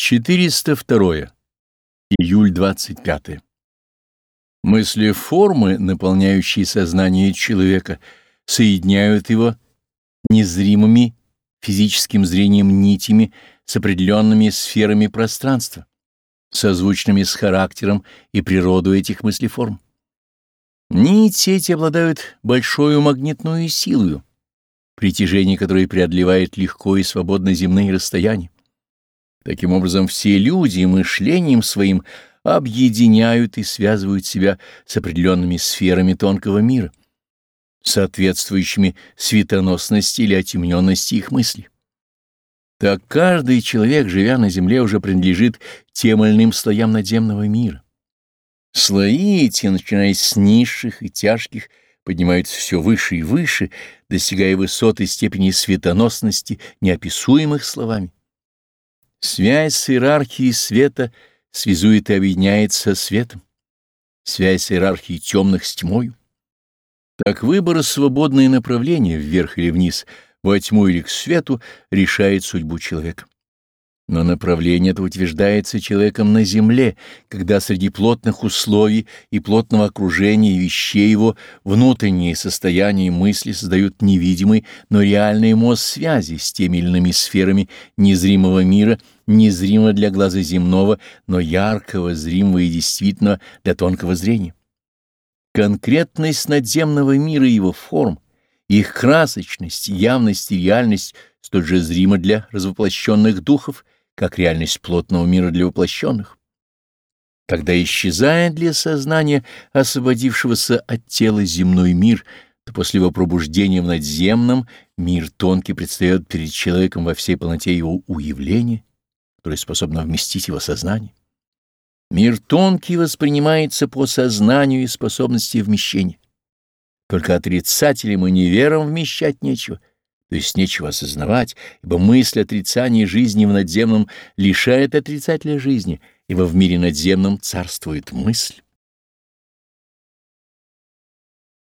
402. Июль 25. Мысли формы, наполняющие сознание человека, соединяют его незримыми физическим зрением нитями с определенными сферами пространства, созвучными с характером и природой этих мыслеформ. Нити эти обладают большой магнитную силой, притяжение которой преодолевает легко и свободно земные расстояния. Таким образом, все люди мышлением своим объединяют и связывают себя с определенными сферами тонкого мира, соответствующими светоносности или отемненности их мысли. Так каждый человек, живя на земле, уже принадлежит тем или иным слоям надземного мира. Слои эти, начиная с низших и тяжких, поднимаются все выше и выше, достигая высоты степени светоносности, неописуемых словами. Связь с иерархией света связует и объединяет со светом. Связь с иерархией темных с тьмою. Так выбор свободное направление вверх или вниз, во тьму или к свету решает судьбу человека. Но направление это утверждается человеком на земле, когда среди плотных условий и плотного окружения вещей его внутренние состояния и мысли создают невидимый, но реальный мост связи с теми или иными сферами незримого мира, незримо для глаза земного, но яркого, зримого и действительно для тонкого зрения. Конкретность надземного мира и его форм, их красочность, явность и реальность столь же зрима для развоплощенных духов — как реальность плотного мира для воплощенных. Тогда исчезает для сознания, освободившегося от тела земной мир, то после его пробуждения в надземном мир тонкий предстает перед человеком во всей полноте его уявления, которое способно вместить его сознание. Мир тонкий воспринимается по сознанию и способности вмещения. Только отрицателям и неверам вмещать нечего — то есть нечего осознавать, ибо мысль отрицания жизни в надземном лишает отрицателя жизни, ибо в мире надземном царствует мысль.